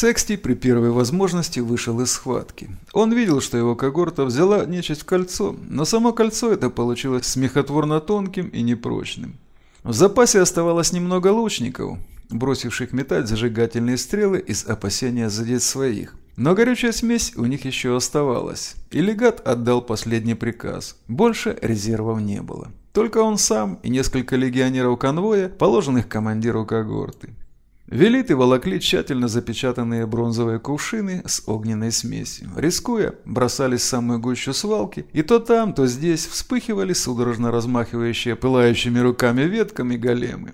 Сексти при первой возможности вышел из схватки. Он видел, что его когорта взяла нечисть в кольцо, но само кольцо это получилось смехотворно тонким и непрочным. В запасе оставалось немного лучников, бросивших метать зажигательные стрелы из опасения задеть своих. Но горючая смесь у них еще оставалась, и легат отдал последний приказ. Больше резервов не было. Только он сам и несколько легионеров конвоя, положенных командиру когорты. Велиты волокли тщательно запечатанные бронзовые кувшины с огненной смесью. Рискуя, бросались в самую гущу свалки, и то там, то здесь вспыхивали судорожно размахивающие пылающими руками ветками големы.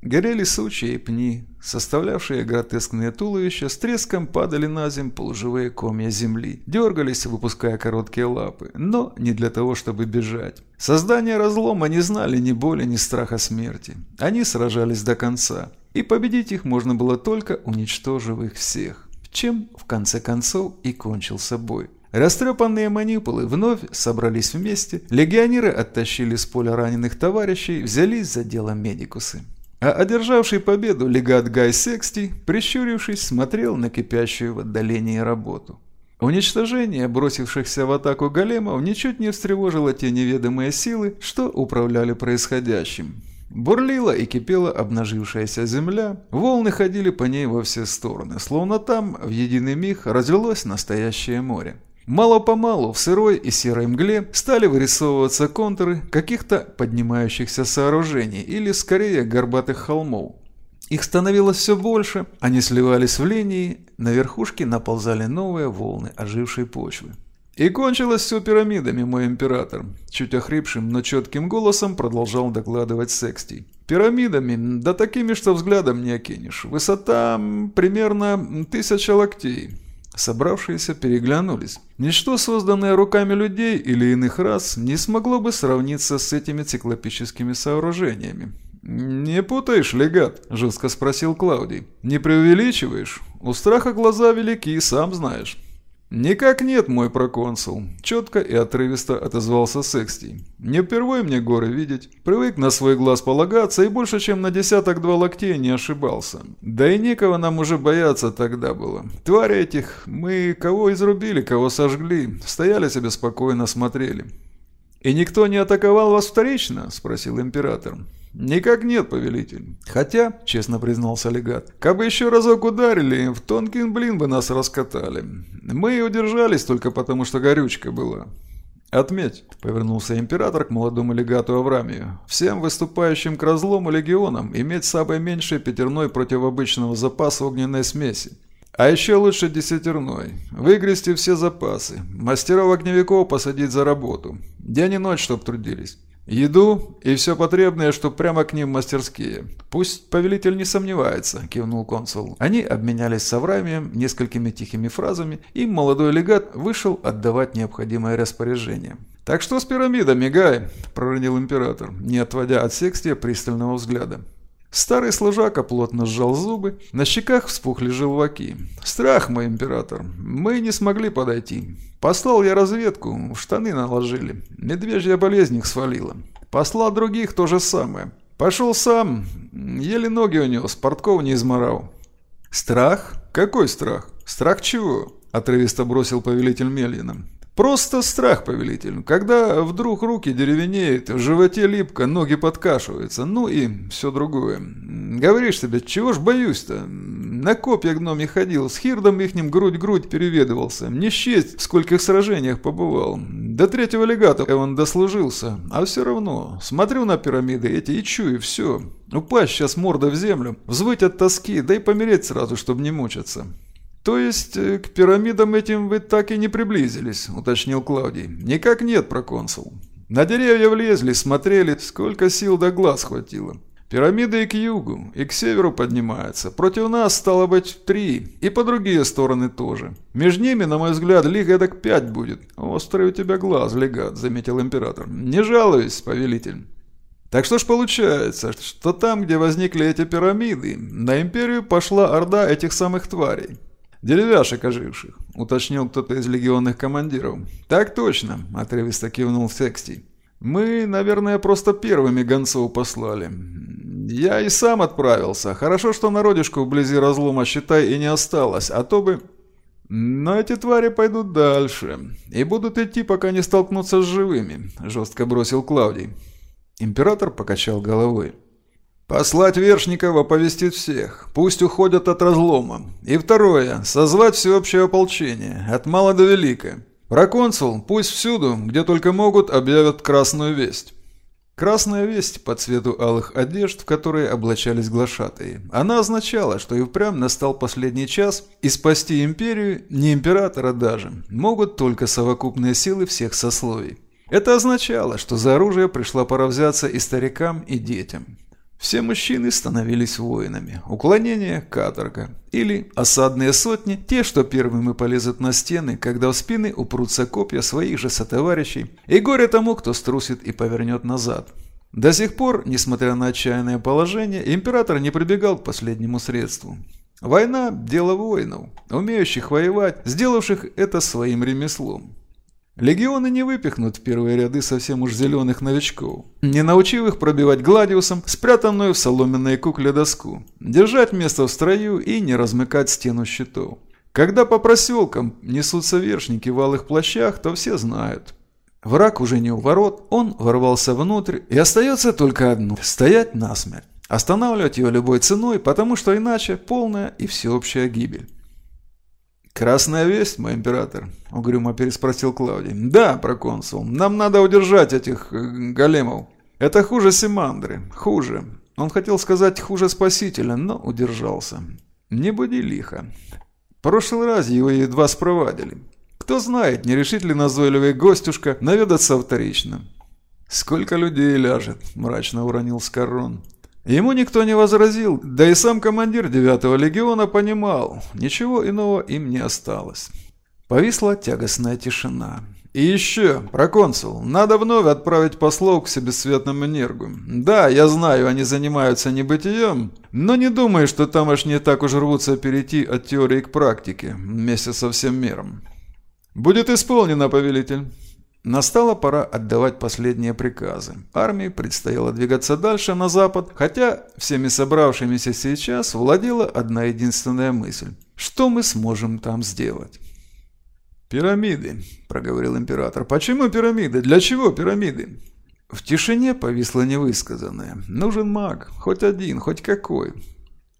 Горели сучья и пни, составлявшие гротескные туловища, с треском падали на землю полуживые комья земли, дергались, выпуская короткие лапы, но не для того, чтобы бежать. Создания разлома не знали ни боли, ни страха смерти. Они сражались до конца, и победить их можно было только уничтожив их всех, чем в конце концов и кончился бой. Растрепанные манипулы вновь собрались вместе, легионеры оттащили с поля раненых товарищей, взялись за дело медикусы. А одержавший победу легат Гай Сексти, прищурившись, смотрел на кипящую в отдалении работу. Уничтожение бросившихся в атаку големов ничуть не встревожило те неведомые силы, что управляли происходящим. Бурлила и кипела обнажившаяся земля, волны ходили по ней во все стороны, словно там в единый миг разлилось настоящее море. Мало-помалу в сырой и серой мгле стали вырисовываться контуры каких-то поднимающихся сооружений или, скорее, горбатых холмов. Их становилось все больше, они сливались в линии, на верхушке наползали новые волны ожившей почвы. «И кончилось все пирамидами, мой император», – чуть охрипшим, но четким голосом продолжал докладывать Секстий. «Пирамидами, да такими, что взглядом не окинешь. Высота примерно тысяча локтей. Собравшиеся переглянулись. Ничто, созданное руками людей или иных рас, не смогло бы сравниться с этими циклопическими сооружениями. «Не путаешь, легат?» – жестко спросил Клаудий. «Не преувеличиваешь? У страха глаза велики, сам знаешь». «Никак нет, мой проконсул», – четко и отрывисто отозвался Секстий. «Не впервые мне горы видеть. Привык на свой глаз полагаться и больше, чем на десяток-два локтей не ошибался. Да и некого нам уже бояться тогда было. Твари этих, мы кого изрубили, кого сожгли, стояли себе спокойно, смотрели». «И никто не атаковал вас вторично?» – спросил император. «Никак нет, повелитель. Хотя, честно признался легат, как бы еще разок ударили, в тонкий блин бы нас раскатали. Мы и удержались только потому, что горючка была». «Отметь», — повернулся император к молодому легату Аврамию, «всем выступающим к разлому легионам иметь самое меньшее пятерной против обычного запаса огненной смеси. А еще лучше десятерной. Выгрести все запасы. Мастеров-огневиков посадить за работу. День и ночь, чтоб трудились. «Еду и все потребное, что прямо к ним мастерские. Пусть повелитель не сомневается», – кивнул консул. Они обменялись с несколькими тихими фразами, и молодой легат вышел отдавать необходимое распоряжение. «Так что с пирамидами, Гай?» – проронил император, не отводя от Секстия пристального взгляда. Старый служака плотно сжал зубы, на щеках вспухли желваки. «Страх мой, император. Мы не смогли подойти. Послал я разведку, штаны наложили. Медвежья болезнь их свалила. Послал других то же самое. Пошел сам, еле ноги унес, портков не изморал». «Страх? Какой страх? Страх чего?» – отрывисто бросил повелитель Мельина. Просто страх, повелитель. Когда вдруг руки деревенеют, в животе липко, ноги подкашиваются, ну и все другое. Говоришь себе, чего ж боюсь-то? На копья гноме ходил, с Хирдом ихним грудь-грудь переведывался. Не счесть, в скольких сражениях побывал. До третьего легата он дослужился. А все равно, смотрю на пирамиды эти и чую, все. Упасть сейчас морда в землю, взвыть от тоски, да и помереть сразу, чтобы не мучиться. «То есть э, к пирамидам этим вы так и не приблизились», — уточнил Клавдий. «Никак нет, проконсул. На деревья влезли, смотрели, сколько сил до глаз хватило. Пирамиды и к югу, и к северу поднимаются. Против нас, стало быть, три, и по другие стороны тоже. Между ними, на мой взгляд, лиг эдак пять будет. Острый у тебя глаз, легат», — заметил император. «Не жалуюсь, повелитель». Так что ж получается, что там, где возникли эти пирамиды, на империю пошла орда этих самых тварей. «Деревяшек оживших», — уточнил кто-то из легионных командиров. «Так точно», — отрывисто кивнул Секстий. «Мы, наверное, просто первыми гонцов послали. «Я и сам отправился. Хорошо, что народишку вблизи разлома, считай, и не осталось, а то бы...» «Но эти твари пойдут дальше и будут идти, пока не столкнутся с живыми», – жестко бросил Клавдий. Император покачал головой. «Послать Вершникова оповестить всех. Пусть уходят от разлома. И второе – созвать всеобщее ополчение, от мала до велика. Проконсул пусть всюду, где только могут, объявят красную весть». Красная весть по цвету алых одежд, в которые облачались глашатые. Она означала, что и впрямь настал последний час, и спасти империю, не императора даже, могут только совокупные силы всех сословий. Это означало, что за оружие пришла пора взяться и старикам, и детям. Все мужчины становились воинами. Уклонение – каторга. Или осадные сотни – те, что первыми полезут на стены, когда в спины упрутся копья своих же сотоварищей. И горе тому, кто струсит и повернет назад. До сих пор, несмотря на отчаянное положение, император не прибегал к последнему средству. Война – дело воинов, умеющих воевать, сделавших это своим ремеслом. Легионы не выпихнут в первые ряды совсем уж зеленых новичков, не научив их пробивать гладиусом, спрятанную в соломенной кукле доску, держать место в строю и не размыкать стену щитов. Когда по проселкам несутся вершники в алых плащах, то все знают. Враг уже не у ворот, он ворвался внутрь, и остается только одно – стоять насмерть. Останавливать его любой ценой, потому что иначе полная и всеобщая гибель. «Красная весть, мой император?» – угрюмо переспросил Клавдий. «Да, проконсул, нам надо удержать этих э, големов. Это хуже Симандры, хуже. Он хотел сказать хуже Спасителя, но удержался. Не буди лихо. Прошлый раз его едва спровадили. Кто знает, не решит ли назойливый гостюшка наведаться вторично». «Сколько людей ляжет?» – мрачно уронил Скорон. Ему никто не возразил, да и сам командир девятого легиона понимал, ничего иного им не осталось. Повисла тягостная тишина. И еще, проконсул, надо вновь отправить послов к себесцветному энергу. Да, я знаю, они занимаются небытием, но не думаю, что там аж не так уж рвутся перейти от теории к практике вместе со всем миром. Будет исполнено, повелитель. Настала пора отдавать последние приказы. Армии предстояло двигаться дальше на запад, хотя всеми собравшимися сейчас владела одна единственная мысль. Что мы сможем там сделать? «Пирамиды», – проговорил император. «Почему пирамиды? Для чего пирамиды?» В тишине повисло невысказанное. «Нужен маг. Хоть один, хоть какой.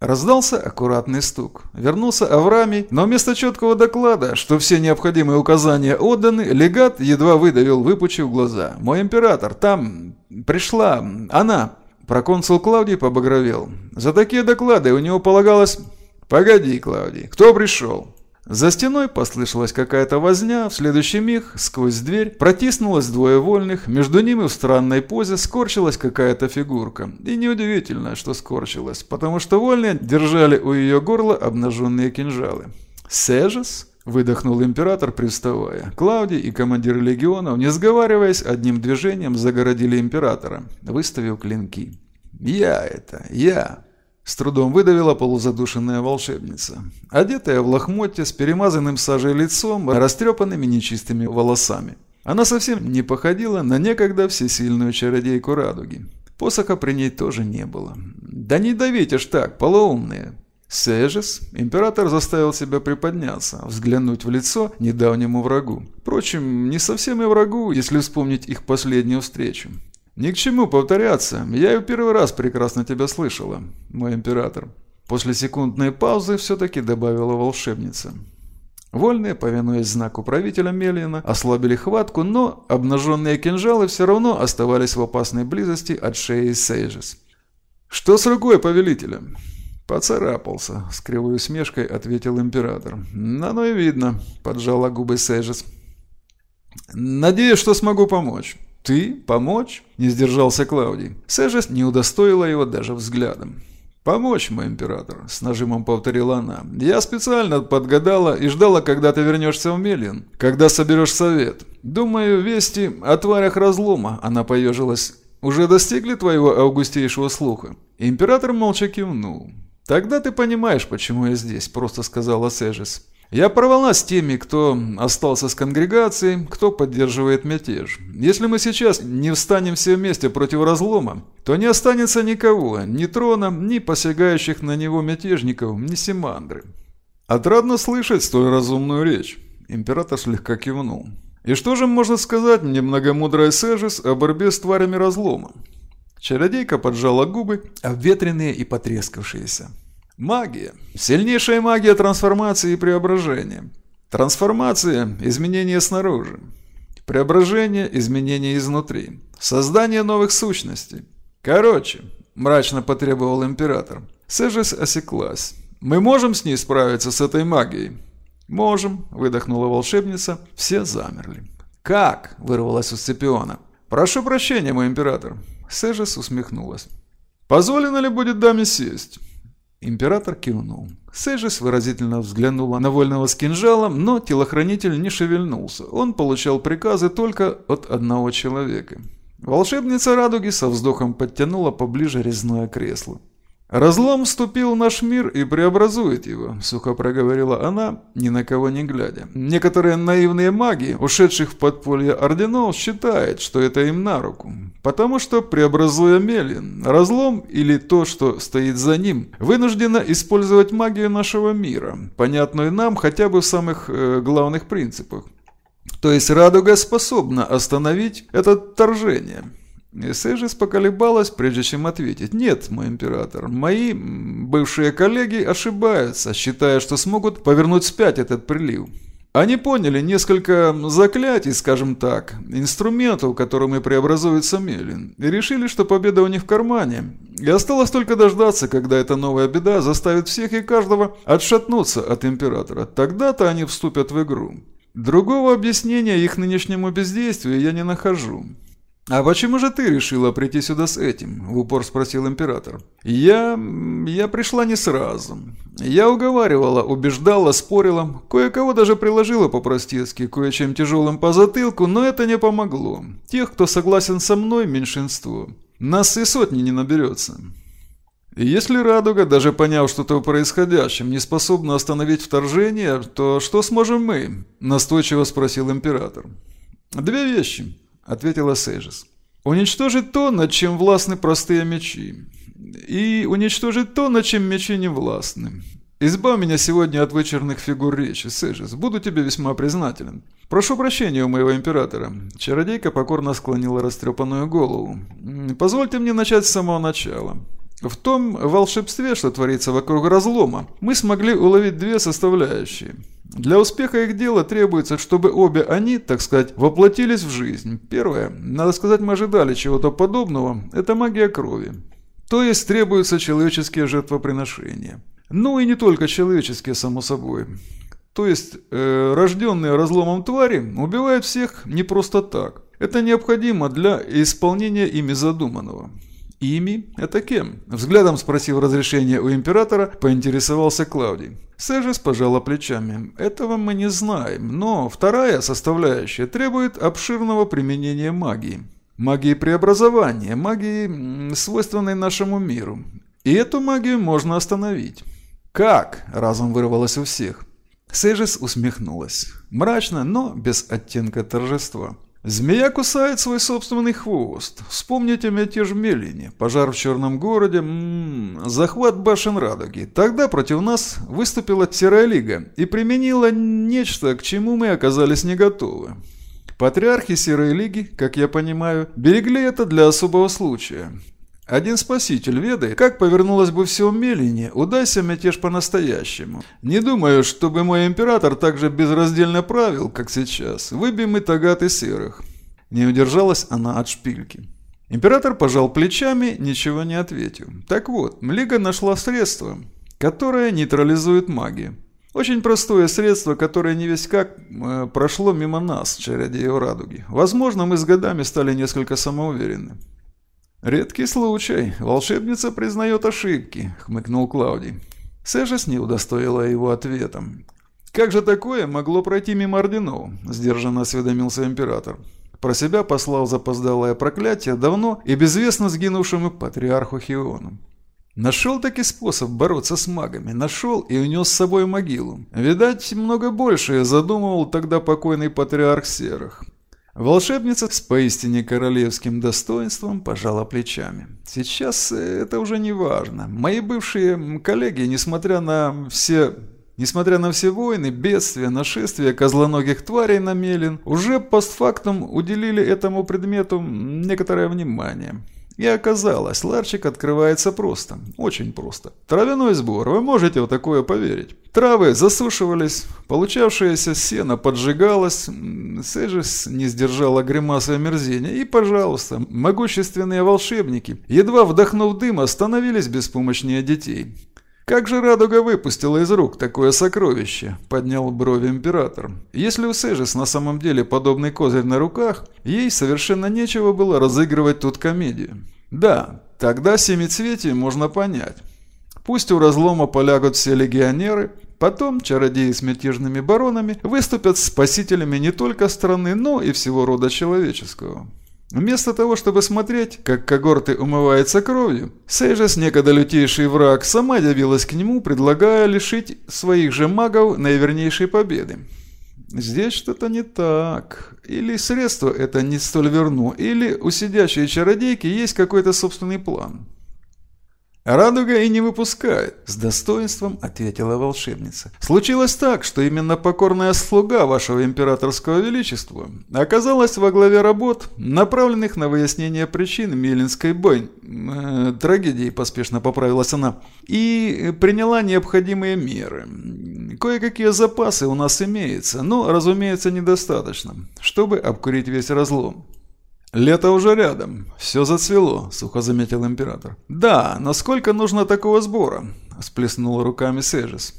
Раздался аккуратный стук. Вернулся Авраамий, но вместо четкого доклада, что все необходимые указания отданы, легат едва выдавил, выпучив глаза. «Мой император, там... пришла... она...» Проконсул Клавдий побагровел. За такие доклады у него полагалось... «Погоди, Клавдий, кто пришел?» За стеной послышалась какая-то возня, в следующий миг сквозь дверь протиснулось двое вольных, между ними в странной позе скорчилась какая-то фигурка. И неудивительно, что скорчилась, потому что вольные держали у ее горла обнаженные кинжалы. «Сежес?» – выдохнул император, привставая. Клавдий и командиры легионов, не сговариваясь, одним движением загородили императора, выставив клинки. «Я это, я!» С трудом выдавила полузадушенная волшебница. Одетая в лохмотье с перемазанным сажей лицом, растрепанными нечистыми волосами. Она совсем не походила на некогда всесильную чародейку радуги. Посоха при ней тоже не было. «Да не давите ж так, полоумные!» Сежес, император заставил себя приподняться, взглянуть в лицо недавнему врагу. Впрочем, не совсем и врагу, если вспомнить их последнюю встречу. «Ни к чему повторяться. Я и первый раз прекрасно тебя слышала, мой император». После секундной паузы все-таки добавила волшебница. Вольные, повинуясь знаку правителя Мелина, ослабили хватку, но обнаженные кинжалы все равно оставались в опасной близости от шеи Сейжес. «Что с рукой повелителя?» «Поцарапался», — с кривой усмешкой ответил император. «Оно и видно», — поджала губы Сейжес. «Надеюсь, что смогу помочь». «Ты? Помочь?» – не сдержался Клаудий. Сежес не удостоила его даже взглядом. «Помочь, мой император», – с нажимом повторила она. «Я специально подгадала и ждала, когда ты вернешься в Мелин, когда соберешь совет. Думаю, вести о тварях разлома», – она поежилась, – «уже достигли твоего августейшего слуха?» Император молча кивнул. «Тогда ты понимаешь, почему я здесь», – просто сказала Сежес. Я порвала с теми, кто остался с конгрегацией, кто поддерживает мятеж. Если мы сейчас не встанем все вместе против разлома, то не останется никого, ни трона, ни посягающих на него мятежников, ни Симандры. Отрадно слышать столь разумную речь. Император слегка кивнул. И что же можно сказать мне, многомудрая Сежис, о борьбе с тварями разлома? Чародейка поджала губы, обветренные и потрескавшиеся. Магия. Сильнейшая магия трансформации и преображения. Трансформация – изменение снаружи. Преображение – изменение изнутри. Создание новых сущностей. Короче, мрачно потребовал император. Сежис осеклась. Мы можем с ней справиться, с этой магией? Можем, выдохнула волшебница. Все замерли. Как? вырвалась у Сципиона. Прошу прощения, мой император. Сежис усмехнулась. Позволено ли будет даме сесть? Император кивнул. Сэджис выразительно взглянула на вольного с кинжалом, но телохранитель не шевельнулся. Он получал приказы только от одного человека. Волшебница радуги со вздохом подтянула поближе резное кресло. «Разлом вступил в наш мир и преобразует его», – сухо проговорила она, ни на кого не глядя. «Некоторые наивные маги, ушедших в подполье орденов, считают, что это им на руку. Потому что, преобразуя Мелин, разлом или то, что стоит за ним, вынуждено использовать магию нашего мира, понятную нам хотя бы в самых э, главных принципах. То есть радуга способна остановить это вторжение». Сэжис поколебалась, прежде чем ответить. «Нет, мой император, мои бывшие коллеги ошибаются, считая, что смогут повернуть спять этот прилив. Они поняли несколько заклятий, скажем так, инструментов, которыми преобразуется Мелин, и решили, что победа у них в кармане. И осталось только дождаться, когда эта новая беда заставит всех и каждого отшатнуться от императора. Тогда-то они вступят в игру. Другого объяснения их нынешнему бездействию я не нахожу. «А почему же ты решила прийти сюда с этим?» – в упор спросил император. «Я... я пришла не сразу. Я уговаривала, убеждала, спорила, кое-кого даже приложила по-простецки, кое-чем тяжелым по затылку, но это не помогло. Тех, кто согласен со мной, меньшинство. Нас и сотни не наберется». «Если Радуга, даже поняв что-то происходящем, не способна остановить вторжение, то что сможем мы?» – настойчиво спросил император. «Две вещи». — ответила Сейжес. «Уничтожить то, над чем властны простые мечи. И уничтожить то, над чем мечи не властны. Избавь меня сегодня от вычерных фигур речи, Сейжес. Буду тебе весьма признателен. Прошу прощения у моего императора». Чародейка покорно склонила растрепанную голову. «Позвольте мне начать с самого начала». В том волшебстве, что творится вокруг разлома, мы смогли уловить две составляющие. Для успеха их дела требуется, чтобы обе они, так сказать, воплотились в жизнь. Первое, надо сказать, мы ожидали чего-то подобного, это магия крови. То есть требуются человеческие жертвоприношения. Ну и не только человеческие, само собой. То есть э, рожденные разломом твари убивают всех не просто так. Это необходимо для исполнения ими задуманного. «Ими? Это кем?» Взглядом спросив разрешения у императора, поинтересовался Клавдий. Сежис пожала плечами. «Этого мы не знаем, но вторая составляющая требует обширного применения магии. Магии преобразования, магии, свойственной нашему миру. И эту магию можно остановить». «Как?» – разом вырвалось у всех. Сежис усмехнулась. Мрачно, но без оттенка торжества. Змея кусает свой собственный хвост. Вспомните мятеж в Мелине, пожар в Черном городе, м м-м, -м, захват башен Радуги. Тогда против нас выступила Серая Лига и применила нечто, к чему мы оказались не готовы. Патриархи Серой Лиги, как я понимаю, берегли это для особого случая. Один спаситель ведает, как повернулось бы все в Мелине, удайся мятеж по-настоящему. Не думаю, чтобы мой император так же безраздельно правил, как сейчас. Тагат и серых. Не удержалась она от шпильки. Император пожал плечами, ничего не ответил. Так вот, Млига нашла средство, которое нейтрализует магию. Очень простое средство, которое не весь как э, прошло мимо нас, чародеев радуги. Возможно, мы с годами стали несколько самоуверенны. «Редкий случай. Волшебница признает ошибки», — хмыкнул Клауди. Сэжес не удостоила его ответом. «Как же такое могло пройти мимо орденов?» – сдержанно осведомился император. Про себя послал запоздалое проклятие давно и безвестно сгинувшему патриарху Хиону. Нашел таки способ бороться с магами, нашел и унес с собой могилу. Видать, много большее задумывал тогда покойный патриарх Серых. Волшебница с поистине королевским достоинством пожала плечами. Сейчас это уже не важно. Мои бывшие коллеги, несмотря на все Несмотря на все войны, бедствия, нашествия козлоногих тварей на Мелин, уже постфактум уделили этому предмету некоторое внимание. И оказалось, ларчик открывается просто, очень просто. Травяной сбор, вы можете в такое поверить. Травы засушивались, получавшееся сено поджигалось, Сэджис не сдержала гримасы омерзения, и, пожалуйста, могущественные волшебники, едва вдохнув дыма, становились беспомощнее детей. «Как же Радуга выпустила из рук такое сокровище?» – поднял брови император. «Если у Сэжис на самом деле подобный козырь на руках, ей совершенно нечего было разыгрывать тут комедию. Да, тогда семицветие можно понять. Пусть у разлома полягут все легионеры, потом чародеи с мятежными баронами выступят спасителями не только страны, но и всего рода человеческого». Вместо того, чтобы смотреть, как когорты умываются кровью, Сейжес, некогда лютейший враг, сама явилась к нему, предлагая лишить своих же магов наивернейшей победы. Здесь что-то не так. Или средство это не столь верно, или у сидящей чародейки есть какой-то собственный план. «Радуга и не выпускает», — с достоинством ответила волшебница. «Случилось так, что именно покорная слуга вашего императорского величества оказалась во главе работ, направленных на выяснение причин Мелинской бойни, э, трагедии, поспешно поправилась она, и приняла необходимые меры. Кое-какие запасы у нас имеются, но, разумеется, недостаточно, чтобы обкурить весь разлом. «Лето уже рядом. Все зацвело», — сухо заметил император. «Да, но сколько нужно такого сбора?» — сплеснула руками Сежис.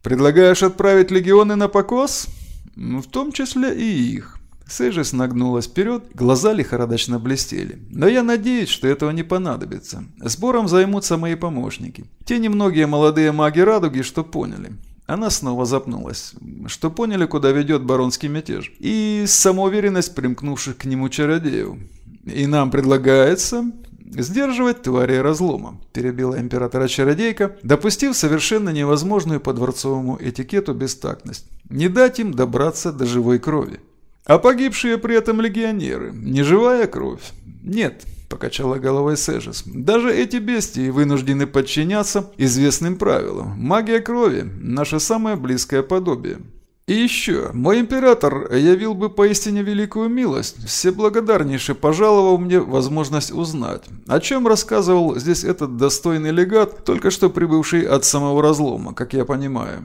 «Предлагаешь отправить легионы на покос?» «В том числе и их». Сежис нагнулась вперед, глаза лихорадочно блестели. «Но я надеюсь, что этого не понадобится. Сбором займутся мои помощники. Те немногие молодые маги Радуги, что поняли. Она снова запнулась, что поняли, куда ведет баронский мятеж, и самоуверенность примкнувших к нему чародеев. «И нам предлагается сдерживать твари разлома», – перебила императора-чародейка, допустив совершенно невозможную по дворцовому этикету бестактность. «Не дать им добраться до живой крови». А погибшие при этом легионеры – не живая кровь? Нет, покачала головой Сэжес. Даже эти бестии вынуждены подчиняться известным правилам. Магия крови – наше самое близкое подобие. И еще, мой император явил бы поистине великую милость, всеблагодарнейше пожаловал мне возможность узнать, о чем рассказывал здесь этот достойный легат, только что прибывший от самого разлома, как я понимаю.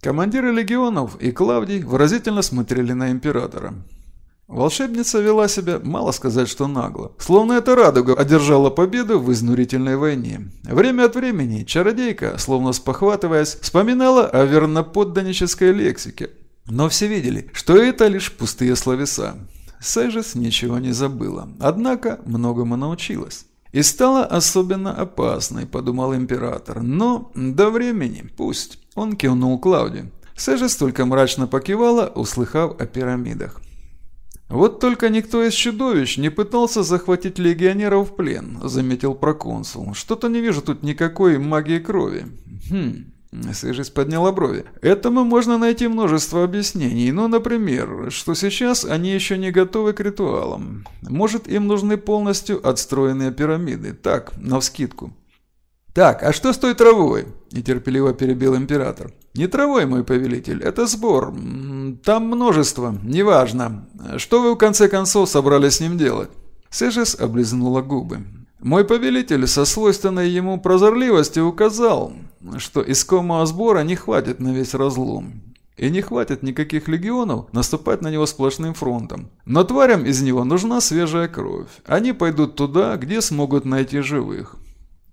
Командиры легионов и Клавдий выразительно смотрели на императора. Волшебница вела себя, мало сказать, что нагло. Словно эта радуга одержала победу в изнурительной войне. Время от времени чародейка, словно спохватываясь, вспоминала о верноподданнической лексике. Но все видели, что это лишь пустые словеса. Сэжес ничего не забыла, однако многому научилась. И стала особенно опасной, подумал император. Но до времени пусть. Он кивнул Клауди. Сэжес только мрачно покивала, услыхав о пирамидах. «Вот только никто из чудовищ не пытался захватить легионеров в плен», — заметил проконсул. «Что-то не вижу тут никакой магии крови». «Хм...» Сэжис подняла брови. «Этому можно найти множество объяснений. Ну, например, что сейчас они еще не готовы к ритуалам. Может, им нужны полностью отстроенные пирамиды. Так, навскидку. «Так, а что с той травой?» – нетерпеливо перебил император. «Не травой, мой повелитель, это сбор. Там множество, неважно. Что вы в конце концов собрались с ним делать?» Сэжес облизнула губы. «Мой повелитель со свойственной ему прозорливостью указал, что искомого сбора не хватит на весь разлом. И не хватит никаких легионов наступать на него сплошным фронтом. Но тварям из него нужна свежая кровь. Они пойдут туда, где смогут найти живых.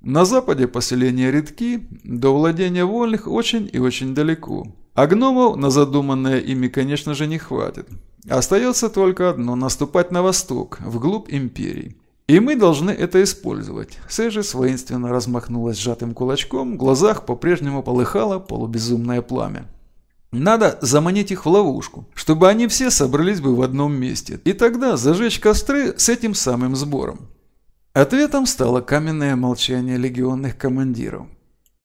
На западе поселения редки, до владения вольных очень и очень далеко. А гномов на задуманное ими, конечно же, не хватит. Остается только одно – наступать на восток, вглубь империи. И мы должны это использовать. Сэжис воинственно размахнулась сжатым кулачком, в глазах по-прежнему полыхало полубезумное пламя. Надо заманить их в ловушку, чтобы они все собрались бы в одном месте. И тогда зажечь костры с этим самым сбором. Ответом стало каменное молчание легионных командиров.